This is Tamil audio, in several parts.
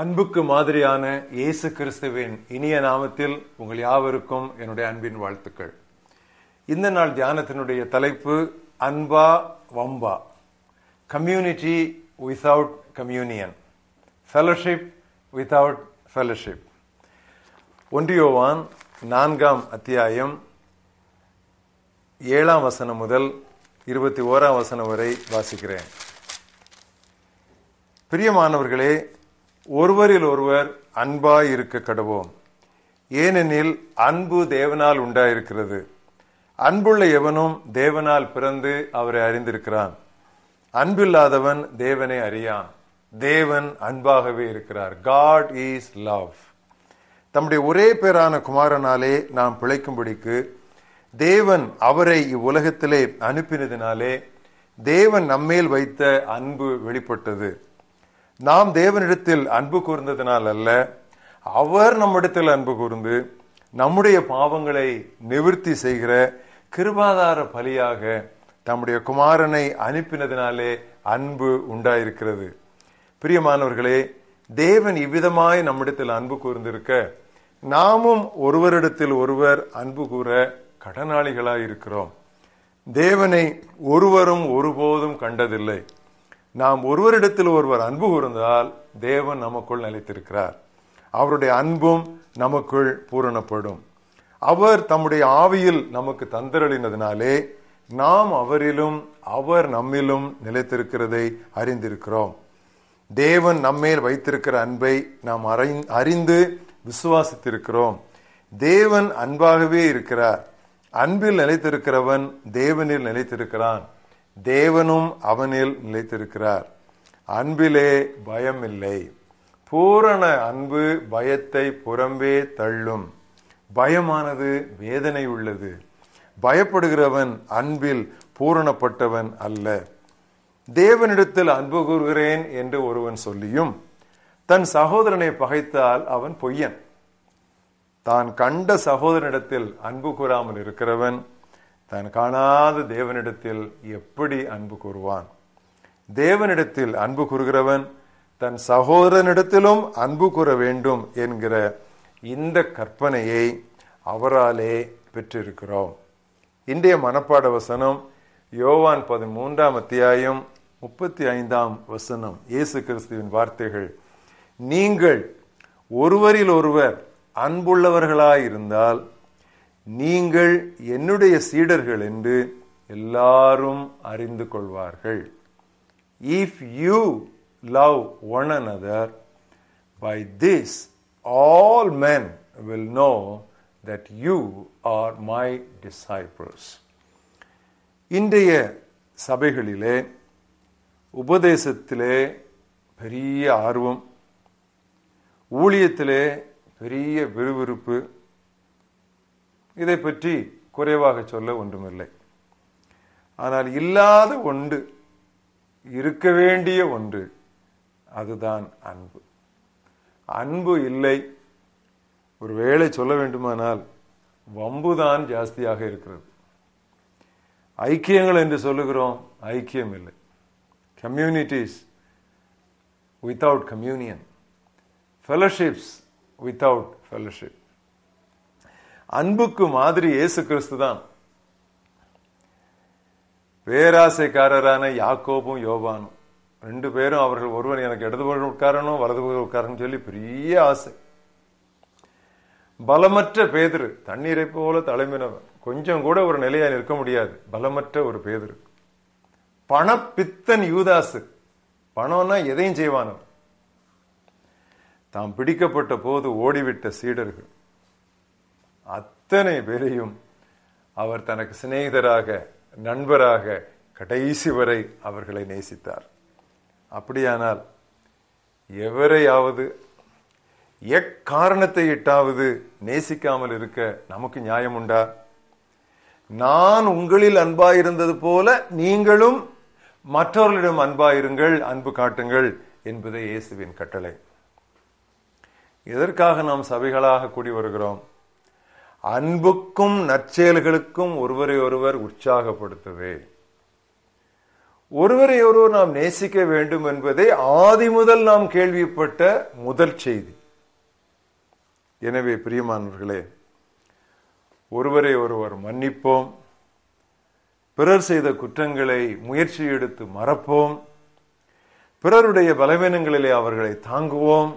அன்புக்கு மாதிரியான இயேசு கிறிஸ்துவின் இனிய நாமத்தில் உங்கள் யாவருக்கும் என்னுடைய அன்பின் வாழ்த்துக்கள். இந்த நாள் தியானத்தினுடைய தலைப்பு அன்பா வம்பா. Community without communion fellowship without fellowship ஒன்றியோவான் நான்காம் அத்தியாயம் ஏழாம் வசனம் முதல் இருபத்தி ஓராம் வசனம் வரை வாசிக்கிறேன். பிரியமானவர்களே ஒருவரில் ஒருவர் அன்பாய் இருக்க கடவோம். ஏனெனில் அன்பு தேவனால் உண்டாயிருக்கிறது. அன்புள்ள எவனும் தேவனால் பிறந்து அவரை அறிந்திருக்கிறான். அன்பில்லாதவன் தேவனை அறியான். தேவன் அன்பாகவே இருக்கிறார். காட் இஸ் லவ் தம்முடைய ஒரே பேரான குமாரனாலே நாம் பிழைக்கும்படிக்கு தேவன் அவரை இவ்வுலகத்திலே அனுப்பினதினாலே தேவன் நம்மேல் வைத்த அன்பு வெளிப்பட்டது. நாம் தேவனிடத்தில் அன்பு கூர்ந்ததினால் அல்ல அவர் நம்மிடத்தில் அன்பு கூர்ந்து நம்முடைய பாவங்களை நிவர்த்தி செய்கிற கிருபாதார பலியாக தம்முடைய குமாரனை அனுப்பினதினாலே அன்பு உண்டாயிருக்கிறது. பிரியமானவர்களே தேவன் இவ்விதமாய் நம்மிடத்தில் அன்பு கூர்ந்திருக்க நாமும் ஒருவரிடத்தில் ஒருவர் அன்பு கூற கடனாளிகளாய் இருக்கிறோம் தேவனை ஒருவரும் ஒருபோதும் கண்டதில்லை. நாம் ஒருவரிடத்தில் ஒருவர் அன்பு கூர்ந்தால் தேவன் நமக்குள் நிலைத்திருக்கிறார். அவருடைய அன்பும் நமக்குள் பூரணப்படும். அவர் தம்முடைய ஆவியில் நமக்கு தந்தரளினதினாலே நாம் அவரிலும் அவர் நம்மிலும் நிலைத்திருக்கிறதை அறிந்திருக்கிறோம். தேவன் நம்மேல் வைத்திருக்கிற அன்பை நாம் அறிந்து விசுவாசித்திருக்கிறோம். தேவன் அன்பாகவே இருக்கிறார். அன்பில் நிலைத்திருக்கிறவன் தேவனில் நிலைத்திருக்கிறான். தேவனும் அவனில் நிலைத்திருக்கிறார். அன்பிலே பயம் இல்லை பூரண அன்பு பயத்தை புறம்பே தள்ளும். பயமானது வேதனை உள்ளது. பயப்படுகிறவன் அன்பில் பூரணப்பட்டவன் அல்ல. தேவனிடத்தில் அன்பு கூறுகிறேன் என்று ஒருவன் சொல்லியும் தன் சகோதரனை பகைத்தால் அவன் பொய்யன். தான் கண்ட சகோதரனிடத்தில் அன்பு கூறாமல் இருக்கிறவன் தான் காணாத தேவனிடத்தில் எப்படி அன்பு கூறுவான்? தேவனிடத்தில் அன்பு கூறுகிறவன் தன் சகோதரனிடத்திலும் அன்பு கூற வேண்டும் என்கிற இந்த கற்பனையை அவராலே பெற்றிருக்கிறோம். இன்றைய மனப்பாட வசனம் யோவான் பதிமூன்றாம் அத்தியாயம் முப்பத்தி ஐந்தாம் வசனம். இயேசு கிறிஸ்துவின் வார்த்தைகள் நீங்கள் ஒருவரில் ஒருவர் அன்புள்ளவர்களாயிருந்தால் நீங்கள் என்னுடைய சீடர்கள் என்று எல்லாரும் அறிந்து கொள்வார்கள். If you love one another by this all men will know that you are my disciples இன்றைய சபைகளிலே உபதேசத்திலே பெரிய ஆர்வம் ஊழியத்திலே பெரிய விறுவிறுப்பு இதை பற்றி குறைவாக சொல்ல ஒன்றுமில்லை. ஆனால் இல்லாத ஒன்று இருக்க வேண்டிய ஒன்று அதுதான் அன்பு. அன்பு இல்லை. ஒரு வேளை சொல்ல வேண்டுமானால் வம்புதான் ஜாஸ்தியாக இருக்கிறது. ஐக்கியங்கள் என்று சொல்லுகிறோம் ஐக்கியம் இல்லை. Communities without communion fellowships without fellowship அன்புக்கு மாதிரி இயேசு கிறிஸ்து தான். பேராசைக்காரரான யாக்கோபும் யோபானும் ரெண்டு பேரும் அவர்கள் ஒருவன் எனக்கு இடதுபோல் உட்காரனும் உட்காரணும் வலது உட்காரணும் சொல்லி பெரிய ஆசை. பலமற்ற பேதரு தண்ணீரை போல தலைமையினவன் கொஞ்சம் கூட ஒரு நிலையா நிற்க முடியாது. பலமற்ற ஒரு பேதரு. பணப்பித்தன் யூதாசு. பணம்னா எதையும் செய்வானவன். தாம் பிடிக்கப்பட்ட போது ஓடிவிட்ட சீடர்கள். அத்தனை பேரையும் அவர் தனக்கு சிநேகிதராக நண்பராக கடைசி வரை அவர்களை நேசித்தார். அப்படியானால் எவரையாவது எக்காரணத்தை இட்டாவது நேசிக்காமல் இருக்க நமக்கு நியாயம் உண்டா? நான் உங்களில் அன்பாயிருந்தது போல நீங்களும் மற்றவர்களிடம் அன்பாயிருங்கள் அன்பு காட்டுங்கள் என்பதே இயேசுவின் கட்டளை. எதற்காக நாம் சபைகளாக கூடி வருகிறோம்? அன்புக்கும் நற்செயல்களுக்கும் ஒருவரை ஒருவர் உற்சாகப்படுத்தவே. ஒருவரை ஒருவர் நாம் நேசிக்க வேண்டும் என்பதே ஆதி முதல் நாம் கேள்விப்பட்ட முதல் செய்தி. எனவே பிரியமானவர்களே ஒருவரை ஒருவர் மன்னிப்போம். பிறர் செய்த குற்றங்களை முயற்சி எடுத்து மறப்போம். பிறருடைய பலவீனங்களிலே அவர்களை தாங்குவோம்.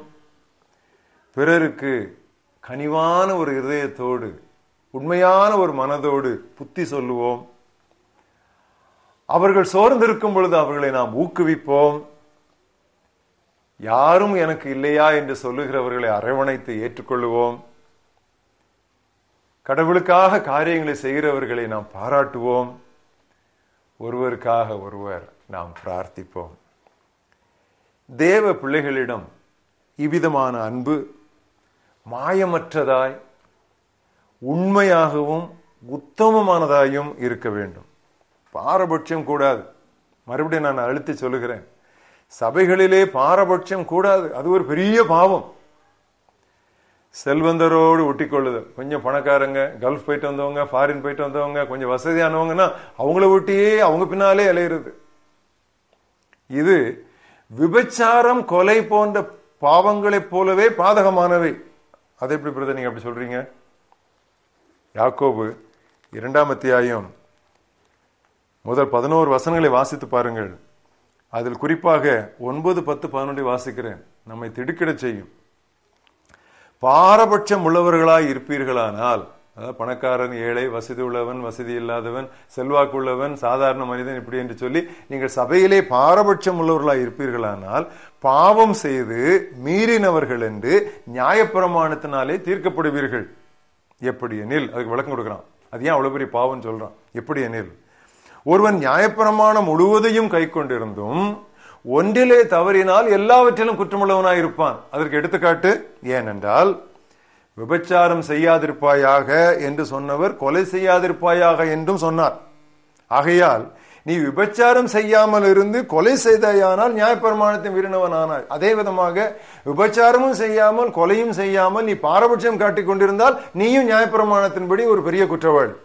பிறருக்கு கனிவான ஒரு இருதயத்தோடு உண்மையான ஒரு மனதோடு புத்தி சொல்லுவோம். அவர்கள் சோர்ந்திருக்கும் பொழுது அவர்களை நாம் ஊக்குவிப்போம். யாரும் எனக்கு இல்லையா என்று சொல்லுகிறவர்களை அரவணைத்து ஏற்றுக்கொள்ளுவோம். கடவுளுக்காக காரியங்களை செய்கிறவர்களை நாம் பாராட்டுவோம். ஒருவருக்காக ஒருவர் நாம் பிரார்த்திப்போம். தேவ பிள்ளைகளிடம் இவ்விதமான அன்பு மாயமற்றதாய் உண்மையாகவும் உத்தமமானதாயும் இருக்க வேண்டும். பாரபட்சம் கூடாது. மறுபடியும் நான் அழுத்தி சொல்லுகிறேன். சபைகளிலே பாரபட்சம் கூடாது. அது ஒரு பெரிய பாவம். செல்வந்தரோடு ஒட்டிக்கொள்ளுதல். கொஞ்சம் பணக்காரங்க கல்ஃப் போயிட்டு வந்தவங்க ஃபாரின் போயிட்டு வந்தவங்க கொஞ்சம் வசதியானவங்கன்னா அவங்கள ஒட்டியே அவங்க பின்னாலே அலையிறது. இது விபச்சாரம் கொலை போன்ற பாவங்களைப் போலவே பாதகமானவை. அதை எப்படி பிரதர் நீங்க அப்படி சொல்றீங்க? யாக்கோபு இரண்டாம் அத்தியாயம் முதல் பதினோரு வசனங்களை வாசித்து பாருங்கள். அதில் குறிப்பாக ஒன்பது பத்து பதினொன்றை வாசிக்கிறேன். நம்மை திடுக்கிட செய்யும். பாரபட்சம் உள்ளவர்களாய் இருப்பீர்களானால் அதாவது பணக்காரன் ஏழை வசதி உள்ளவன் வசதி இல்லாதவன் செல்வாக்கு உள்ளவன் சாதாரண மனிதன் இப்படி என்று சொல்லி நீங்கள் சபையிலே பாரபட்சம் உள்ளவர்களாக இருப்பீர்களானால் பாவம் செய்து மீறினவர்கள் என்று நியாயப்பிரமாணத்தினாலே தீர்க்கப்படுவீர்கள். எப்படி எனில் அதுக்கு விளக்கம் கொடுக்குறான். அது ஏன் அவ்வளோ பெரிய பாவம் சொல்கிறான் எப்படி எனில் ஒருவன் நியாயப்பிரமாணம் முழுவதையும் கை கொண்டிருந்தும் ஒன்றிலே தவறினால் எல்லாவற்றிலும் குற்றமுள்ளவனாக இருப்பான். அதற்கு எடுத்துக்காட்டு ஏனென்றால் விபச்சாரம் செய்யாதிருப்பாயாக என்று சொன்னவர் கொலை செய்யாதிருப்பாயாக என்றும் சொன்னார். ஆகையால் நீ விபச்சாரம் செய்யாமல் இருந்து கொலை செய்தாயானால் நியாயப்பிரமாணத்தை மீறினவனானாய் அதே விதமாக விபச்சாரமும் செய்யாமல் கொலையும் செய்யாமல் நீ பாரபட்சம் காட்டிக் கொண்டிருந்தால் நீயும் நியாயப்பிரமாணத்தின்படி ஒரு பெரிய குற்றவாளி.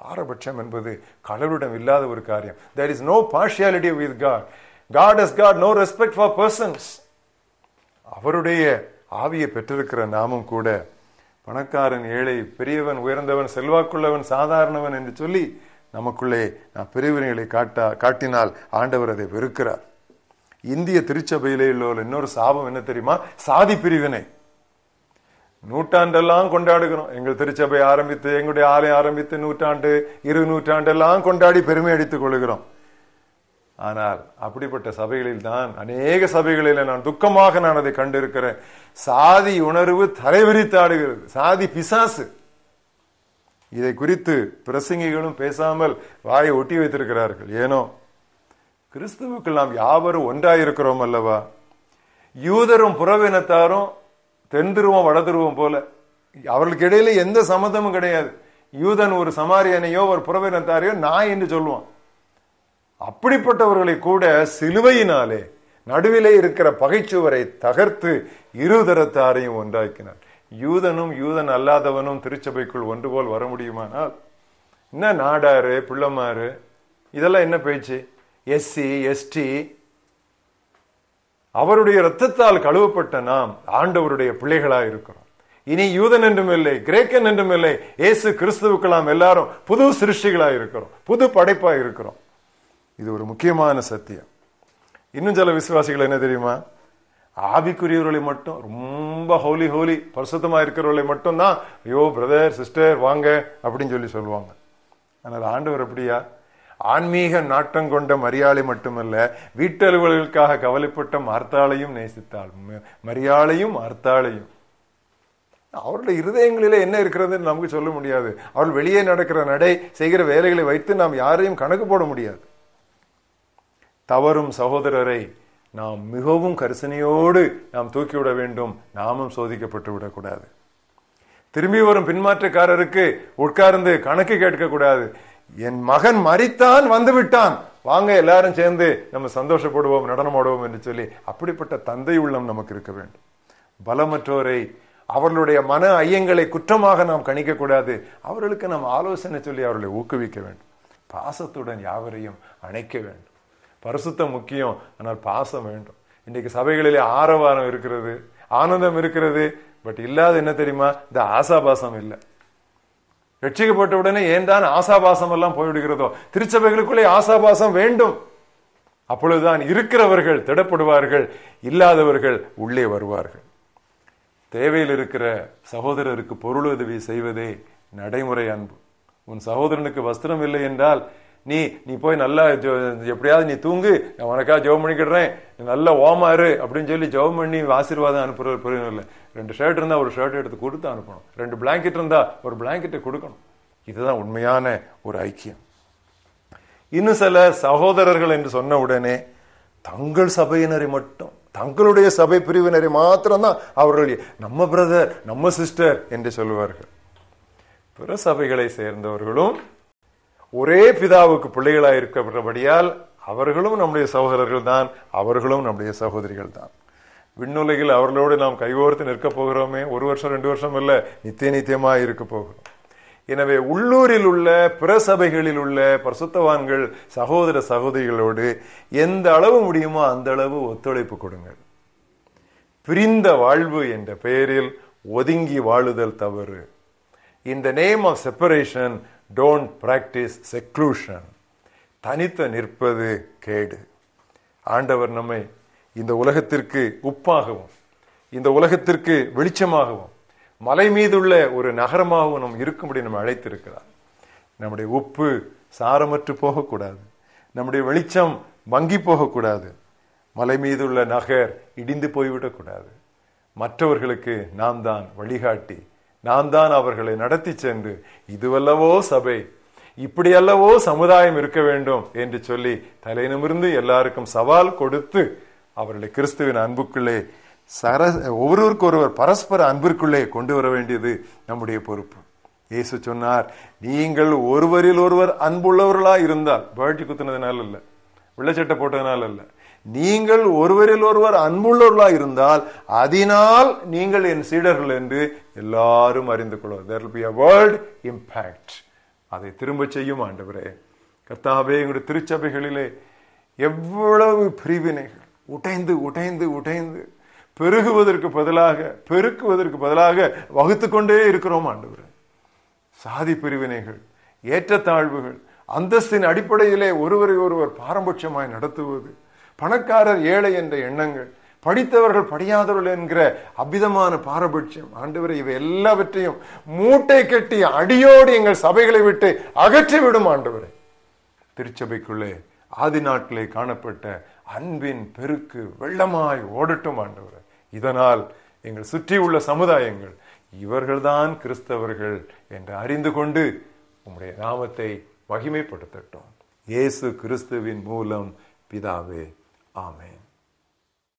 பாரபட்சம் என்பது கடவுளிடம் இல்லாத ஒரு காரியம். There is no partiality with God God is God no respect for persons அவருடைய ஆவியை பெற்றிருக்கிற நாமும் கூட பணக்காரன் ஏழை பெரியவன் உயர்ந்தவன் செல்வாக்குள்ளவன் சாதாரணவன் என்று சொல்லி நமக்குள்ளே நான் பிரிவினைகளை காட்டா காட்டினால் ஆண்டவர் அதை வெறுக்கிறார். இந்திய திருச்சபையிலே உள்ள இன்னொரு சாபம் என்ன தெரியுமா? சாதி பிரிவினை. நூற்றாண்டெல்லாம் கொண்டாடுகிறோம். எங்கள் திருச்சபை ஆரம்பித்து எங்களுடைய ஆலயம் ஆரம்பித்து நூற்றாண்டு இரு நூற்றாண்டெல்லாம் கொண்டாடி பெருமை அடித்துக் கொள்கிறோம் ஆனால் அப்படிப்பட்ட சபைகளில் தான் அநேக சபைகளில் நான் துக்கமாக நான் அதை கண்டிருக்கிறேன். சாதி உணர்வு தலைவிரித்தாடுகிறது சாதி பிசாசு. இதை குறித்து பிரசங்கிகளும் பேசாமல் வாயை ஒட்டி வைத்திருக்கிறார்கள். ஏனோ கிறிஸ்துவுக்குள் நாம் யாவரும் ஒன்றாயிருக்கிறோம் அல்லவா? யூதரும் புறவினத்தாரும் தென் துருவம் வட துருவம் போல. அவர்களுக்கு இடையில எந்த சம்மந்தமும் கிடையாது. யூதன் ஒரு சமாரியனையோ ஒரு புறவினத்தாரையோ நான் என்று சொல்லுவான். அப்படிப்பட்டவர்களை கூட சிலுவையினாலே நடுவிலே இருக்கிற பகைச்சுவரை தகர்த்து இருதரத்தாரையும் ஒன்றாக்கினார். யூதனும் யூதன் அல்லாதவனும் திருச்சபைக்குள் ஒன்று போல் வர முடியுமானால் என்ன நாடாரு பிள்ளமாறு இதெல்லாம் என்ன பேச்சு? எஸ்சி எஸ்டி அவருடைய ரத்தத்தால் கழுவப்பட்ட நாம் ஆண்டவருடைய பிள்ளைகளா இருக்கிறோம். இனி யூதன் என்றும் இல்லை கிரேக்கன் என்றும் இல்லை ஏசு கிறிஸ்துவுக்கு நாம் எல்லாரும் புது சிருஷ்டிகளா இருக்கிறோம் புது படைப்பா இருக்கிறோம். இது ஒரு முக்கியமான சத்தியம். இன்னும் சில விசுவாசிகள் என்ன தெரியுமா? ஆவிக்குரியவர்களை மட்டும் ரொம்ப ஹோலி ஹோலி பரிசுத்தமா இருக்கிறவர்களை மட்டும் தான் ஐயோ பிரதர் சிஸ்டர் வாங்க அப்படின்னு சொல்லி சொல்லுவாங்க. ஆனால் ஆண்டவர் அப்படியா ஆன்மீக நாட்டம் கொண்ட மரியாதை மட்டுமல்ல வீட்டலுவல்களுக்காக கவலைப்பட்ட மார்த்தாளையும் நேசித்தாள். மரியாளையும் மார்த்தாளையும். அவருடைய இருதயங்களிலே என்ன இருக்கிறதுன்னு நமக்கு சொல்ல முடியாது. அவள் வெளியே நடக்கிற நடை செய்கிற வேலைகளை வைத்து நாம் யாரையும் கணக்கு போட முடியாது. தவறும் சகோதரரை நாம் மிகவும் கரிசனையோடு நாம் தூக்கிவிட வேண்டும். நாமும் சோதிக்கப்பட்டு விடக்கூடாது. திரும்பி வரும் பின்மாற்றக்காரருக்கு உட்கார்ந்து கணக்கு கேட்கக்கூடாது. என் மகன் மறித்தான் வந்து விட்டான் வாங்க எல்லாரும் சேர்ந்து நம்ம சந்தோஷப்படுவோம் நடனமாடுவோம் என்று சொல்லி அப்படிப்பட்ட தந்தை உள்ளம் நமக்கு இருக்க வேண்டும். பலமற்றோரை அவர்களுடைய மன ஐயங்களை குற்றமாக நாம் கணிக்கக்கூடாது. அவர்களுக்கு நாம் ஆலோசனை சொல்லி அவர்களை ஊக்குவிக்க வேண்டும். பாசத்துடன் யாவரையும் அணைக்க வேண்டும். பரிசுத்தம் முக்கியம். ஆனால் பாசம் வேண்டும். இன்னைக்கு சபைகளிலே ஆரவாரம் இருக்கிறது ஆனந்தம் இருக்கிறது. பட் இல்லாத என்ன தெரியுமா? இந்த ஆசாபாசம் இல்லை. ரட்சிக்கப்பட்ட உடனே ஏன் தான் ஆசாபாசம் எல்லாம் போய்விடுகிறதோ? திருச்சபைகளுக்குள்ளே ஆசாபாசம் வேண்டும். அப்பொழுதுதான் இருக்கிறவர்கள் திடப்படுவார்கள் இல்லாதவர்கள் உள்ளே வருவார்கள். தேவையில் இருக்கிற சகோதரருக்கு பொருளுதவி செய்வதே நடைமுறை அன்பு. உன் சகோதரனுக்கு வஸ்திரம் இல்லை என்றால் நீ நீ போய் நல்லா எப்படியாவது நீ தூங்கு நான் உனக்காக ஜெபம் பண்ணிக்கிடுறேன் நல்லா ஓமாரு அப்படின்னு சொல்லி ஜெபம் பண்ணி ஆசீர்வாதம் அனுப்புற புரியணும் இல்லை. ரெண்டு ஷர்ட் இருந்தா ஒரு ஷர்ட் எடுத்து கொடுத்து அனுப்பணும். ரெண்டு பிளாங்கெட் இருந்தா ஒரு பிளாங்கெட்டை கொடுக்கணும். இதுதான் உண்மையான ஒரு ஐக்கியம். இன்னும் சில சகோதரர்கள் என்று சொன்ன உடனே தங்கள் சபையினரை மட்டும் தங்களுடைய சபை பிரிவினரை மாத்திரம்தான் அவர்களுடைய நம்ம பிரதர் நம்ம சிஸ்டர் என்று சொல்லுவார்கள் பிற சபைகளை சேர்ந்தவர்களும் ஒரே பிதாவுக்கு பிள்ளைகளாக இருக்கின்றபடியால் அவர்களும் நம்முடைய சகோதரர்கள் தான் அவர்களும் நம்முடைய சகோதரிகள் தான் விண்ணுலகில் அவர்களோடு நாம் கைகோர்த்து நிற்க போகிறோமே ஒரு வருஷம் ரெண்டு வருஷம் இல்ல நித்திய நித்தியமா இருக்க போகிறோம். எனவே உள்ளூரில் உள்ள பிற சபைகளில் உள்ள பரிசுத்தவான்கள் சகோதர சகோதரிகளோடு எந்த அளவு முடியுமோ அந்த அளவு ஒத்துழைப்பு கொடுங்கள். பிரிந்த வாழ்வு என்ற பெயரில் ஒதுங்கி வாழுதல் தவறு. இந்த name of separation don't practise seclusion தனித்த நிற்பது கேடு. ஆண்டவர் நம்மை இந்த உலகத்திற்கு உப்பாகவும் இந்த உலகத்திற்கு வெளிச்சமாகவும் மலை மீதுள்ள ஒரு நகரமாகவும் நம் இருக்கும்படி நம்ம அழைத்திருக்கிறார். நம்முடைய உப்பு சாரமற்று போகக்கூடாது. நம்முடைய வெளிச்சம் மங்கி போகக்கூடாது. மலை மீதுள்ள நகர் இடிந்து போய்விடக்கூடாது. மற்றவர்களுக்கு நாம் தான் வழிகாட்டி. நாம் தான் அவர்களை நடத்தி சென்று இதுவல்லவோ சபை இப்படியல்லவோ சமுதாயம் இருக்க வேண்டும் என்று சொல்லி தலையினமிருந்து எல்லாருக்கும் சவால் கொடுத்து அவர்களை கிறிஸ்துவின் அன்புக்குள்ளே சர ஒவ்வொருவருக்கொருவர் பரஸ்பர அன்பிற்குள்ளே கொண்டு வர வேண்டியது நம்முடைய பொறுப்பு. இயேசு சொன்னார் நீங்கள் ஒருவரில் ஒருவர் அன்புள்ளவர்களா இருந்தால் பேர்ட்டி குத்துனதுனால இல்லை வெள்ளச்சட்டை போட்டதுனால இல்லை நீங்கள் ஒருவரில் ஒருவர் அன்புள்ளவர்களா இருந்தால் அதனால் நீங்கள் என் சீடர்கள் என்று எல்லாரும் அறிந்து கொள்வார். There be be world world அதை திரும்ப செய்யும் ஆண்டவரே. கர்த்தாவே எங்களுடைய திருச்சபைகளிலே எவ்வளவு பிரிவினைகள். உடைந்து உடைந்து உடைந்து பெருகுவதற்கு பதிலாக பெருக்குவதற்கு பதிலாக வகுத்து கொண்டே இருக்கிறோம் ஆண்டவரே. சாதி பிரிவினைகள் ஏற்றத்தாழ்வுகள் அந்தஸ்தின் அடிப்படையிலே ஒருவரை ஒருவர் பாரபட்சமாய் நடத்துவது பணக்காரர் ஏழை என்ற எண்ணங்கள் படித்தவர்கள் படியாதவர்கள் என்கிற அபிதமான பாரபட்சம் ஆண்டவரை இவை எல்லாவற்றையும் மூட்டை கட்டி அடியோடு எங்கள் சபைகளை விட்டு அகற்றி விடும் ஆண்டவரை. திருச்சபைக்குள்ளே ஆதி நாட்களே காணப்பட்ட அன்பின் பெருக்கு வெள்ளமாய் ஓடட்டும் ஆண்டவர். இதனால் எங்கள் சுற்றியுள்ள சமுதாயங்கள் இவர்கள்தான் கிறிஸ்தவர்கள் என்று அறிந்து கொண்டு உம்முடைய நாமத்தை மகிமைப்படுத்தட்டும். இயேசு கிறிஸ்துவின் மூலம் பிதாவே Amen.